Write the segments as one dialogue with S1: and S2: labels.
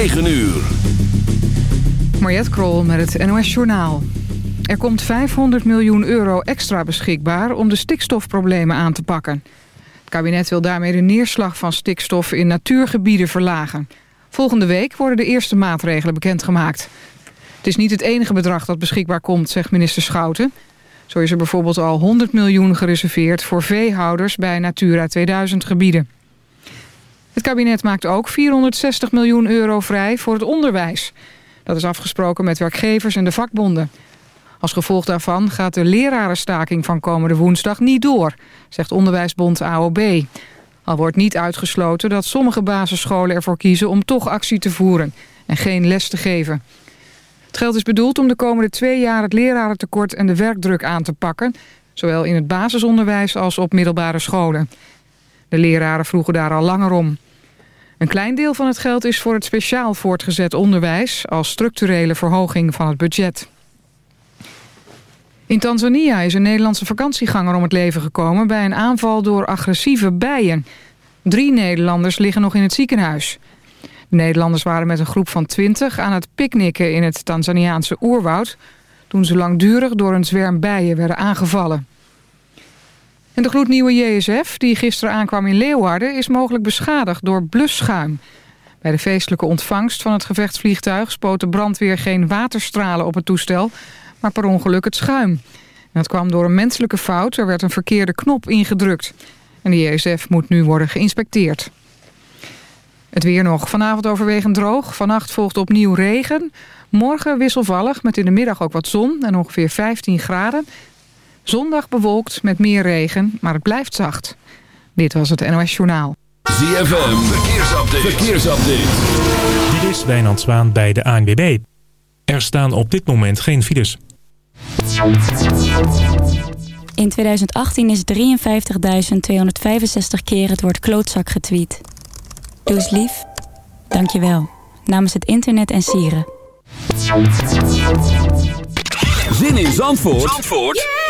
S1: 9 uur.
S2: Mariette Krol met het NOS Journaal. Er komt 500 miljoen euro extra beschikbaar om de stikstofproblemen aan te pakken. Het kabinet wil daarmee de neerslag van stikstof in natuurgebieden verlagen. Volgende week worden de eerste maatregelen bekendgemaakt. Het is niet het enige bedrag dat beschikbaar komt, zegt minister Schouten. Zo is er bijvoorbeeld al 100 miljoen gereserveerd voor veehouders bij Natura 2000 gebieden. Het kabinet maakt ook 460 miljoen euro vrij voor het onderwijs. Dat is afgesproken met werkgevers en de vakbonden. Als gevolg daarvan gaat de lerarenstaking van komende woensdag niet door, zegt onderwijsbond AOB. Al wordt niet uitgesloten dat sommige basisscholen ervoor kiezen om toch actie te voeren en geen les te geven. Het geld is bedoeld om de komende twee jaar het lerarentekort en de werkdruk aan te pakken, zowel in het basisonderwijs als op middelbare scholen. De leraren vroegen daar al langer om. Een klein deel van het geld is voor het speciaal voortgezet onderwijs... als structurele verhoging van het budget. In Tanzania is een Nederlandse vakantieganger om het leven gekomen... bij een aanval door agressieve bijen. Drie Nederlanders liggen nog in het ziekenhuis. De Nederlanders waren met een groep van twintig aan het picknicken in het Tanzaniaanse oerwoud... toen ze langdurig door een zwerm bijen werden aangevallen. De gloednieuwe JSF, die gisteren aankwam in Leeuwarden... is mogelijk beschadigd door blusschuim. Bij de feestelijke ontvangst van het gevechtsvliegtuig... spoot de brandweer geen waterstralen op het toestel... maar per ongeluk het schuim. En dat kwam door een menselijke fout. Er werd een verkeerde knop ingedrukt. En de JSF moet nu worden geïnspecteerd. Het weer nog. Vanavond overwegend droog. Vannacht volgt opnieuw regen. Morgen wisselvallig met in de middag ook wat zon en ongeveer 15 graden. Zondag bewolkt met meer regen, maar het blijft zacht. Dit was het NOS Journaal.
S1: ZFM, verkeersupdate. verkeersupdate.
S3: Dit is Wijnand Zwaan bij de ANWB. Er staan op dit moment geen files.
S4: In 2018 is 53.265 keer het woord klootzak getweet. Doe eens lief. Dank je wel. Namens het internet en sieren.
S1: Zin in Zandvoort, Zandvoort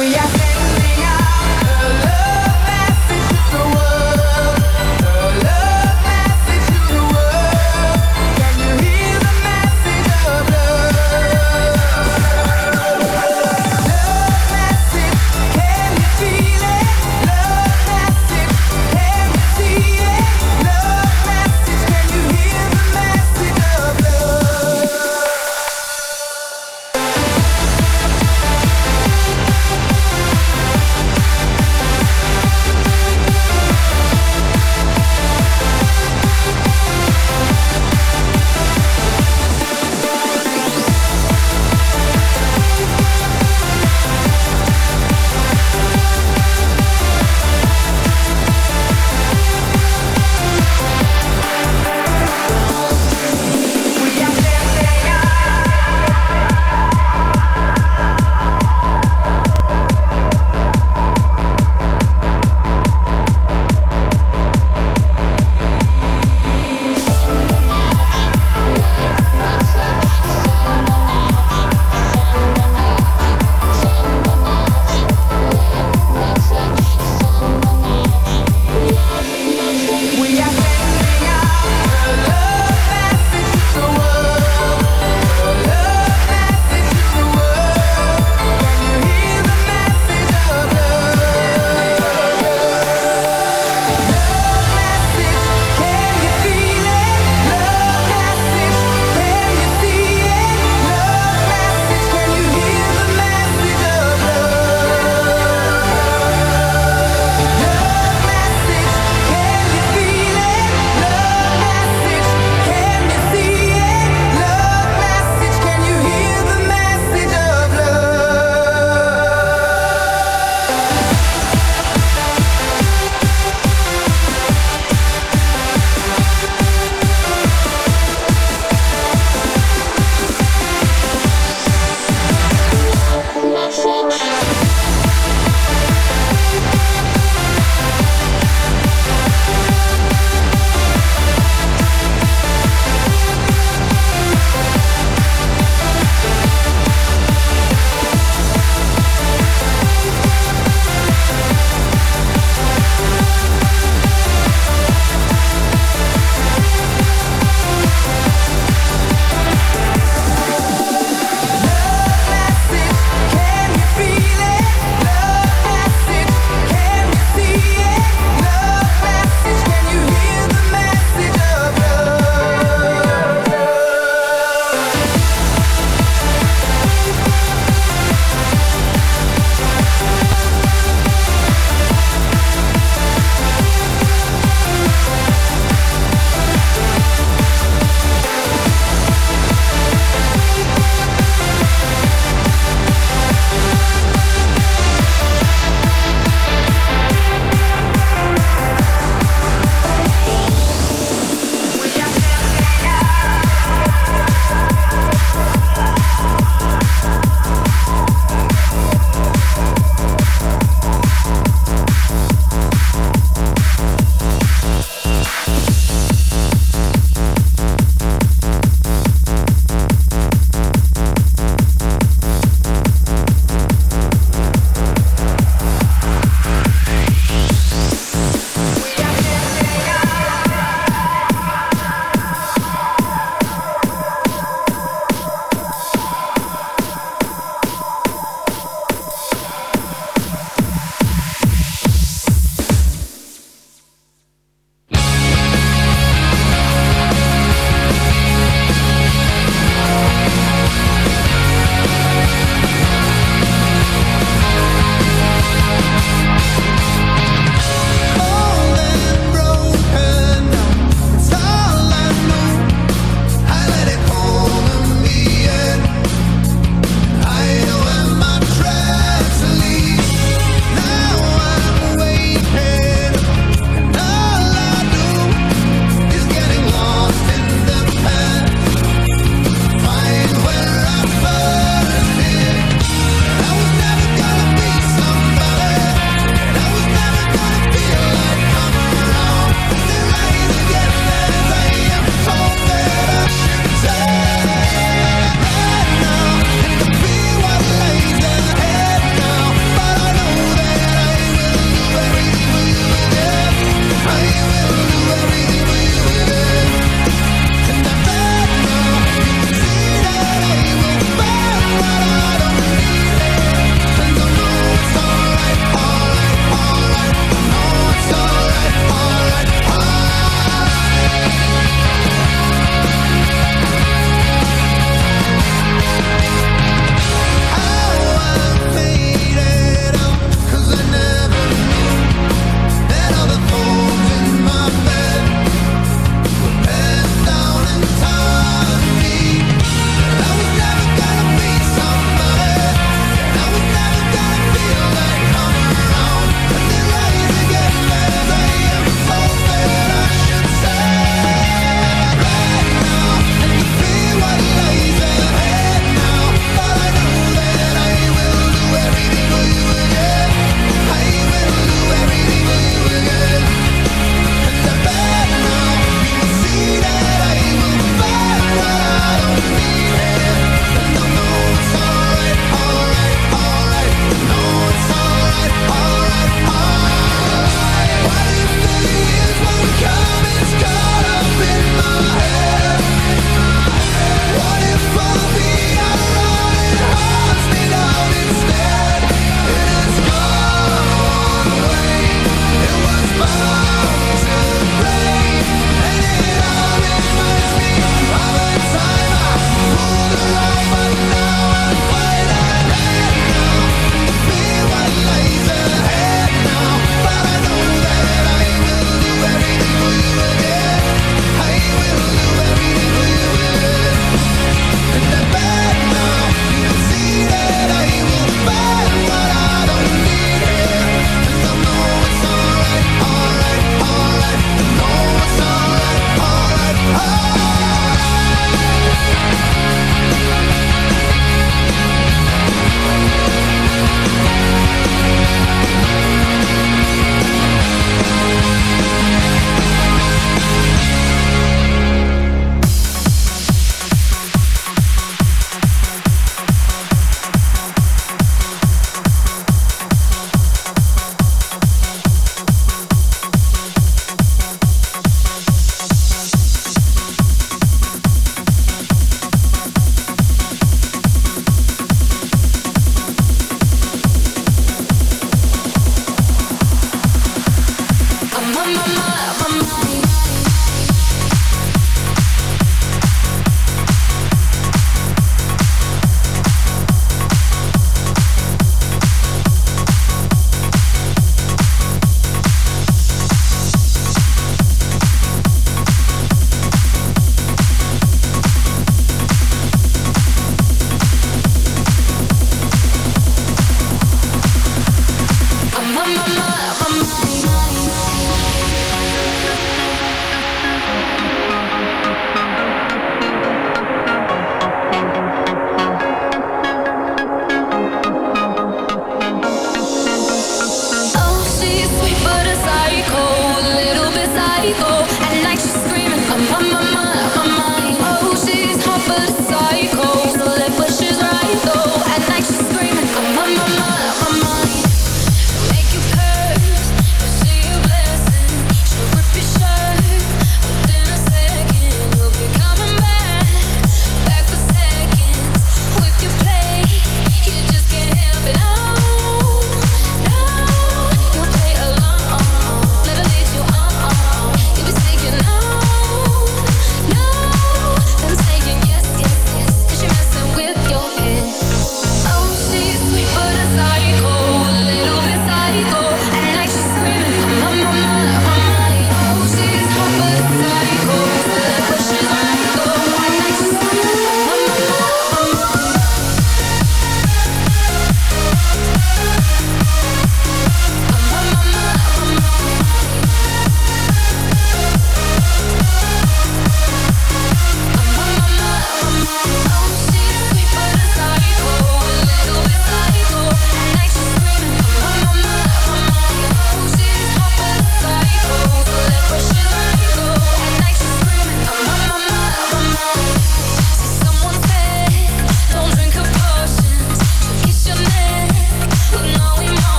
S5: We are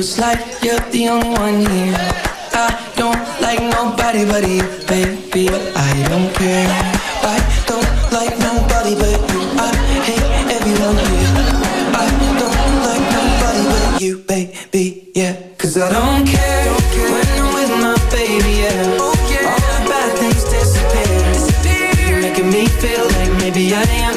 S6: It's like you're the only one here. I don't like nobody but you, baby. I don't care. I don't like nobody but you. I hate everyone here. I don't like nobody but you, baby. Yeah, cause I don't care when I'm with my baby. Yeah, all the bad things disappear. You're making me feel like maybe I am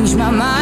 S7: change my mind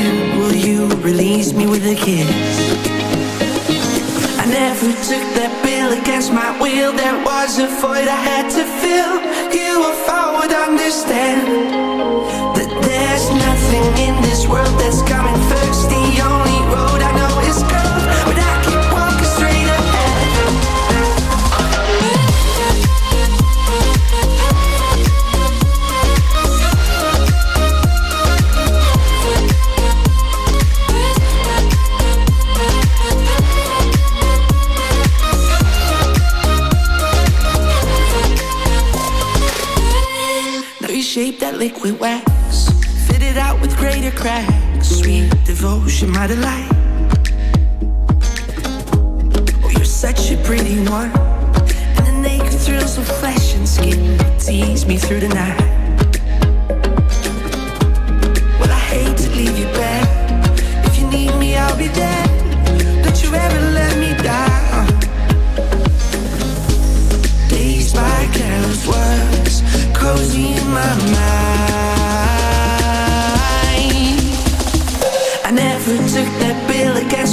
S7: hand, will you release me with a kiss? I never took that bill against my will. There was a void I had to fill. You might have